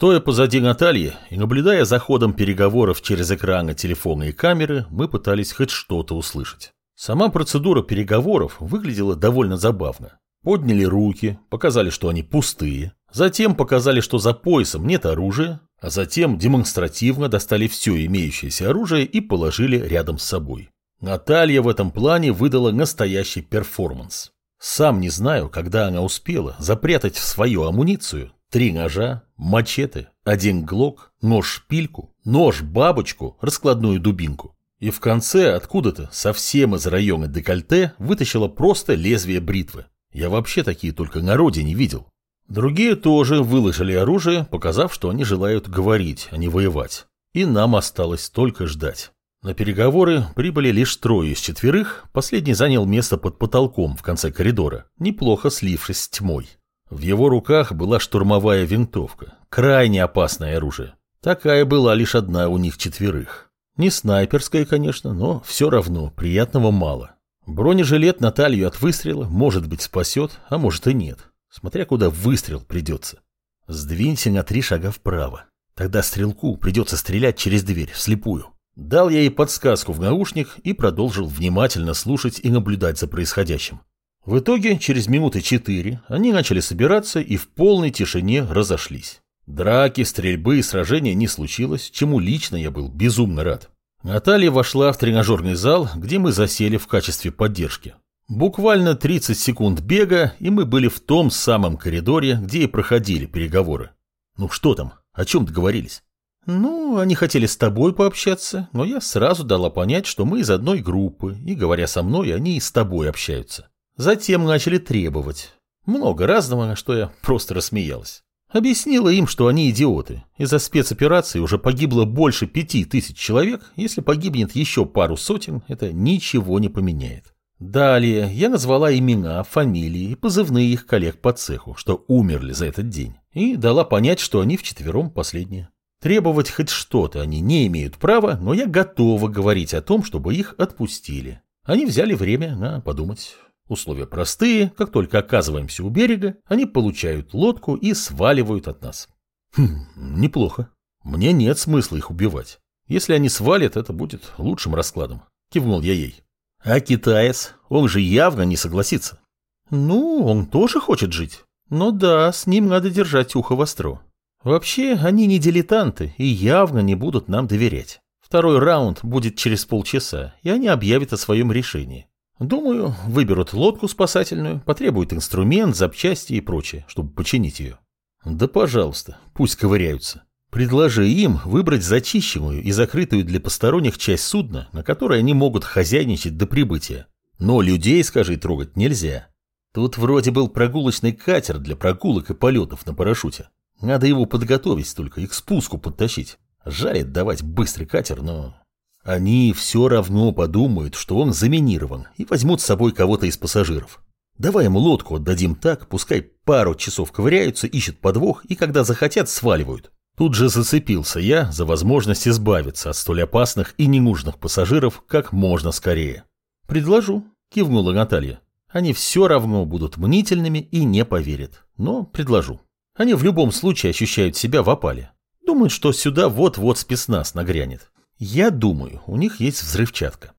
Стоя позади Натальи и наблюдая за ходом переговоров через экраны телефона и камеры, мы пытались хоть что-то услышать. Сама процедура переговоров выглядела довольно забавно. Подняли руки, показали, что они пустые, затем показали, что за поясом нет оружия, а затем демонстративно достали все имеющееся оружие и положили рядом с собой. Наталья в этом плане выдала настоящий перформанс. Сам не знаю, когда она успела запрятать в свою амуницию три ножа, мачете, один глок, нож-шпильку, нож-бабочку, раскладную дубинку. И в конце откуда-то совсем из района декольте вытащила просто лезвие бритвы. Я вообще такие только на родине видел. Другие тоже выложили оружие, показав, что они желают говорить, а не воевать. И нам осталось только ждать. На переговоры прибыли лишь трое из четверых, последний занял место под потолком в конце коридора, неплохо слившись с тьмой. В его руках была штурмовая винтовка, крайне опасное оружие. Такая была лишь одна у них четверых. Не снайперская, конечно, но все равно приятного мало. Бронежилет Наталью от выстрела, может быть, спасет, а может и нет, смотря куда выстрел придется. Сдвинься на три шага вправо. Тогда стрелку придется стрелять через дверь, вслепую. Дал я ей подсказку в наушник и продолжил внимательно слушать и наблюдать за происходящим. В итоге, через минуты четыре, они начали собираться и в полной тишине разошлись. Драки, стрельбы и сражения не случилось, чему лично я был безумно рад. Наталья вошла в тренажерный зал, где мы засели в качестве поддержки. Буквально 30 секунд бега, и мы были в том самом коридоре, где и проходили переговоры. Ну что там, о чем договорились? Ну, они хотели с тобой пообщаться, но я сразу дала понять, что мы из одной группы, и, говоря со мной, они и с тобой общаются. Затем начали требовать. Много разного, на что я просто рассмеялась. Объяснила им, что они идиоты. Из-за спецоперации уже погибло больше пяти тысяч человек. Если погибнет еще пару сотен, это ничего не поменяет. Далее я назвала имена, фамилии и позывные их коллег по цеху, что умерли за этот день. И дала понять, что они вчетвером последние. Требовать хоть что-то они не имеют права, но я готова говорить о том, чтобы их отпустили. Они взяли время на подумать. Условия простые, как только оказываемся у берега, они получают лодку и сваливают от нас. Хм, неплохо. Мне нет смысла их убивать. Если они свалят, это будет лучшим раскладом. Кивнул я ей. А китаец, он же явно не согласится. Ну, он тоже хочет жить. Но да, с ним надо держать ухо востро. Вообще, они не дилетанты и явно не будут нам доверять. Второй раунд будет через полчаса, и они объявят о своем решении. Думаю, выберут лодку спасательную, потребуют инструмент, запчасти и прочее, чтобы починить ее. Да пожалуйста, пусть ковыряются. Предложи им выбрать зачищенную и закрытую для посторонних часть судна, на которой они могут хозяйничать до прибытия. Но людей, скажи, трогать нельзя. Тут вроде был прогулочный катер для прогулок и полетов на парашюте. Надо его подготовить только и к спуску подтащить. Жаль давать быстрый катер, но... Они все равно подумают, что он заминирован, и возьмут с собой кого-то из пассажиров. Давай ему лодку отдадим так, пускай пару часов ковыряются, ищут подвох, и когда захотят, сваливают. Тут же зацепился я за возможность избавиться от столь опасных и ненужных пассажиров как можно скорее. «Предложу», — кивнула Наталья. «Они все равно будут мнительными и не поверят. Но предложу». Они в любом случае ощущают себя в опале. Думают, что сюда вот-вот спецназ нагрянет. Я думаю, у них есть взрывчатка.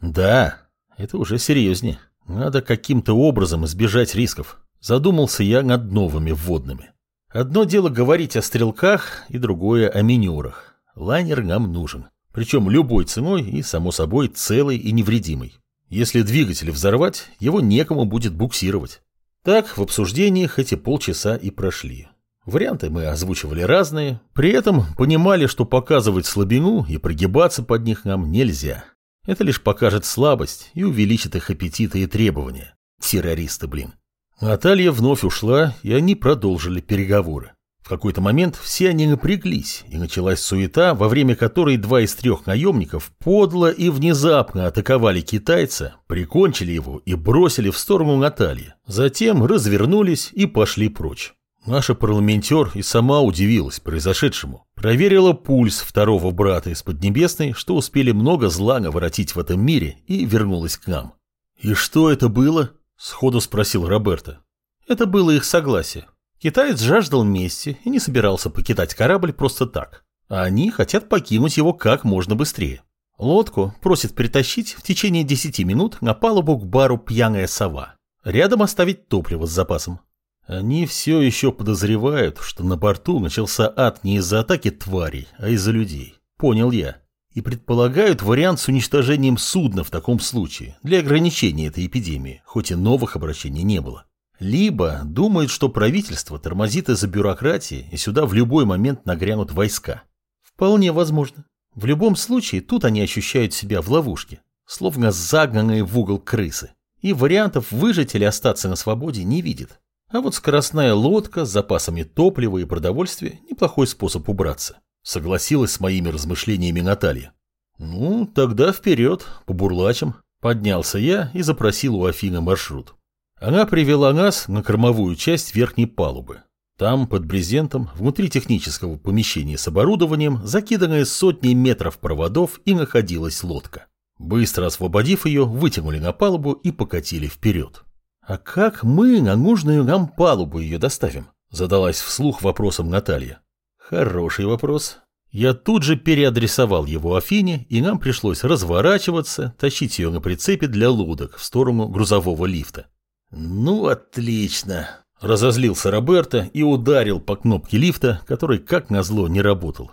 Да, это уже серьезнее. Надо каким-то образом избежать рисков. Задумался я над новыми вводными. Одно дело говорить о стрелках, и другое о минерах. Лайнер нам нужен. Причем любой ценой и, само собой, целый и невредимый. Если двигатель взорвать, его некому будет буксировать. Так в обсуждениях эти полчаса и прошли. Варианты мы озвучивали разные, при этом понимали, что показывать слабину и прогибаться под них нам нельзя. Это лишь покажет слабость и увеличит их аппетиты и требования. Террористы, блин. Наталья вновь ушла, и они продолжили переговоры. В какой-то момент все они напряглись, и началась суета, во время которой два из трех наемников подло и внезапно атаковали китайца, прикончили его и бросили в сторону Натальи. Затем развернулись и пошли прочь. Наша парламентер и сама удивилась произошедшему. Проверила пульс второго брата из Поднебесной, что успели много зла наворотить в этом мире, и вернулась к нам. «И что это было?» – сходу спросил Роберто. «Это было их согласие. Китаец жаждал мести и не собирался покидать корабль просто так. А они хотят покинуть его как можно быстрее. Лодку просит притащить в течение 10 минут на палубу к бару «Пьяная сова». Рядом оставить топливо с запасом. Они все еще подозревают, что на борту начался ад не из-за атаки тварей, а из-за людей. Понял я. И предполагают вариант с уничтожением судна в таком случае, для ограничения этой эпидемии, хоть и новых обращений не было. Либо думают, что правительство тормозит из-за бюрократии, и сюда в любой момент нагрянут войска. Вполне возможно. В любом случае, тут они ощущают себя в ловушке, словно загнанные в угол крысы. И вариантов выжить или остаться на свободе не видит. А вот скоростная лодка с запасами топлива и продовольствия – неплохой способ убраться. Согласилась с моими размышлениями Наталья. Ну, тогда вперед, по бурлачам. Поднялся я и запросил у Афины маршрут. Она привела нас на кормовую часть верхней палубы, там, под брезентом, внутри технического помещения с оборудованием, закиданная сотней метров проводов, и находилась лодка. Быстро освободив ее, вытянули на палубу и покатили вперед. «А как мы на нужную нам палубу ее доставим?» Задалась вслух вопросом Наталья. Хороший вопрос. Я тут же переадресовал его Афине, и нам пришлось разворачиваться, тащить ее на прицепе для лодок в сторону грузового лифта. «Ну, отлично!» Разозлился Роберто и ударил по кнопке лифта, который, как назло, не работал.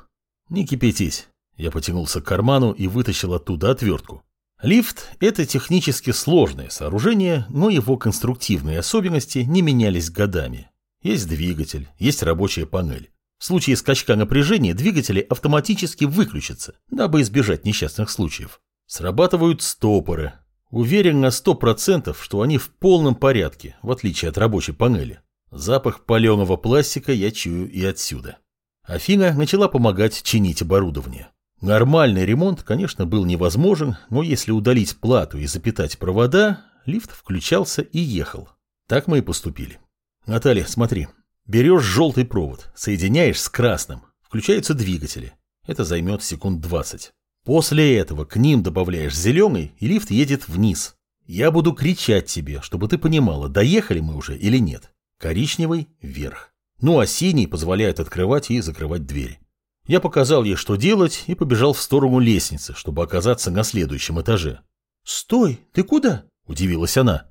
«Не кипятись». Я потянулся к карману и вытащил оттуда отвертку. Лифт – это технически сложное сооружение, но его конструктивные особенности не менялись годами. Есть двигатель, есть рабочая панель. В случае скачка напряжения двигатели автоматически выключатся, дабы избежать несчастных случаев. Срабатывают стопоры, Уверен на сто процентов, что они в полном порядке, в отличие от рабочей панели. Запах паленого пластика я чую и отсюда. Афина начала помогать чинить оборудование. Нормальный ремонт, конечно, был невозможен, но если удалить плату и запитать провода, лифт включался и ехал. Так мы и поступили. Наталья, смотри. Берешь желтый провод, соединяешь с красным, включаются двигатели. Это займет секунд 20. После этого к ним добавляешь зеленый, и лифт едет вниз. Я буду кричать тебе, чтобы ты понимала, доехали мы уже или нет. Коричневый – вверх. Ну а синий позволяет открывать и закрывать двери. Я показал ей, что делать, и побежал в сторону лестницы, чтобы оказаться на следующем этаже. «Стой, ты куда?» – удивилась она.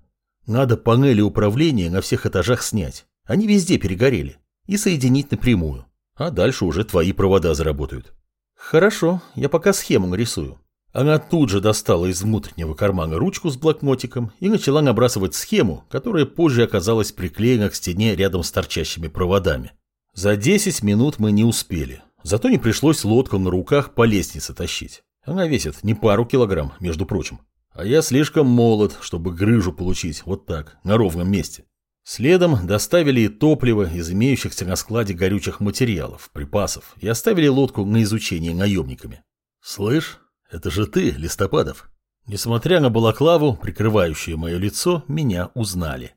«Надо панели управления на всех этажах снять. Они везде перегорели. И соединить напрямую. А дальше уже твои провода заработают». Хорошо, я пока схему нарисую. Она тут же достала из внутреннего кармана ручку с блокнотиком и начала набрасывать схему, которая позже оказалась приклеена к стене рядом с торчащими проводами. За 10 минут мы не успели, зато не пришлось лодку на руках по лестнице тащить. Она весит не пару килограмм, между прочим. А я слишком молод, чтобы грыжу получить вот так, на ровном месте. Следом доставили и топливо из имеющихся на складе горючих материалов, припасов, и оставили лодку на изучение наемниками. «Слышь, это же ты, Листопадов!» Несмотря на балаклаву, прикрывающую мое лицо, меня узнали.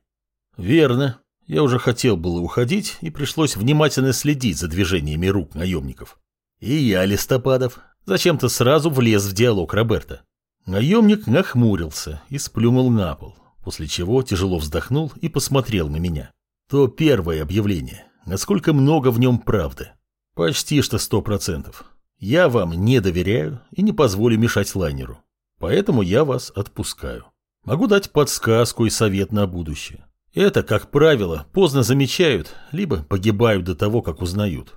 «Верно. Я уже хотел было уходить, и пришлось внимательно следить за движениями рук наемников. И я, Листопадов, зачем-то сразу влез в диалог Роберта. Наемник нахмурился и сплюнул на пол, после чего тяжело вздохнул и посмотрел на меня. То первое объявление. Насколько много в нем правды? Почти что сто процентов. Я вам не доверяю и не позволю мешать лайнеру. Поэтому я вас отпускаю. Могу дать подсказку и совет на будущее. Это, как правило, поздно замечают, либо погибают до того, как узнают.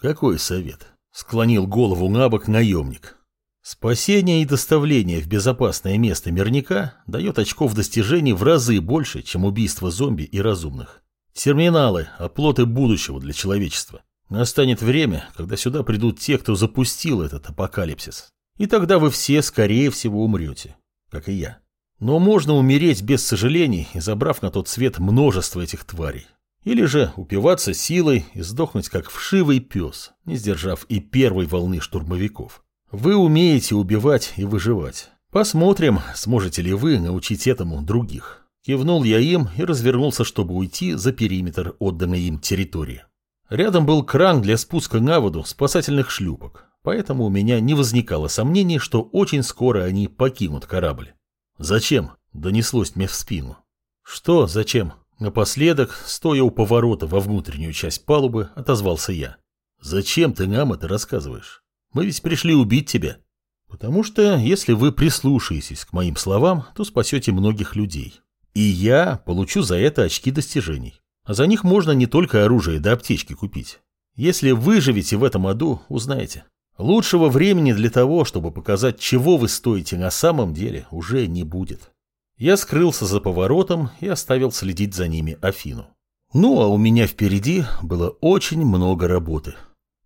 Какой совет? Склонил голову на бок наемник. Спасение и доставление в безопасное место мирника дает очков достижений в разы больше, чем убийство зомби и разумных. Терминалы – оплоты будущего для человечества. Настанет время, когда сюда придут те, кто запустил этот апокалипсис. И тогда вы все, скорее всего, умрете. Как и я. Но можно умереть без сожалений, забрав на тот свет множество этих тварей. Или же упиваться силой и сдохнуть, как вшивый пес, не сдержав и первой волны штурмовиков. Вы умеете убивать и выживать. Посмотрим, сможете ли вы научить этому других. Кивнул я им и развернулся, чтобы уйти за периметр отданной им территории. Рядом был кран для спуска на воду спасательных шлюпок, поэтому у меня не возникало сомнений, что очень скоро они покинут корабль. «Зачем?» – донеслось мне в спину. «Что зачем?» – Напоследок, стоя у поворота во внутреннюю часть палубы, отозвался я. «Зачем ты нам это рассказываешь? Мы ведь пришли убить тебя». «Потому что, если вы прислушаетесь к моим словам, то спасете многих людей. И я получу за это очки достижений. А за них можно не только оружие да аптечки купить. Если выживете в этом аду, узнаете. Лучшего времени для того, чтобы показать, чего вы стоите на самом деле, уже не будет». Я скрылся за поворотом и оставил следить за ними Афину. Ну, а у меня впереди было очень много работы.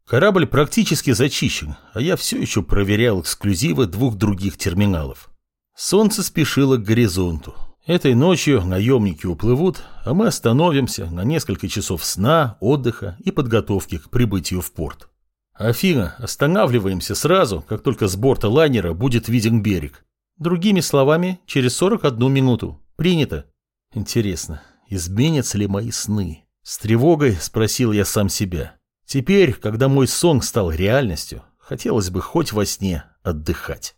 Корабль практически зачищен, а я все еще проверял эксклюзивы двух других терминалов. Солнце спешило к горизонту. Этой ночью наемники уплывут, а мы остановимся на несколько часов сна, отдыха и подготовки к прибытию в порт. Афина, останавливаемся сразу, как только с борта лайнера будет виден берег. Другими словами, через 41 минуту. Принято. Интересно, изменятся ли мои сны? С тревогой спросил я сам себя. Теперь, когда мой сон стал реальностью, хотелось бы хоть во сне отдыхать.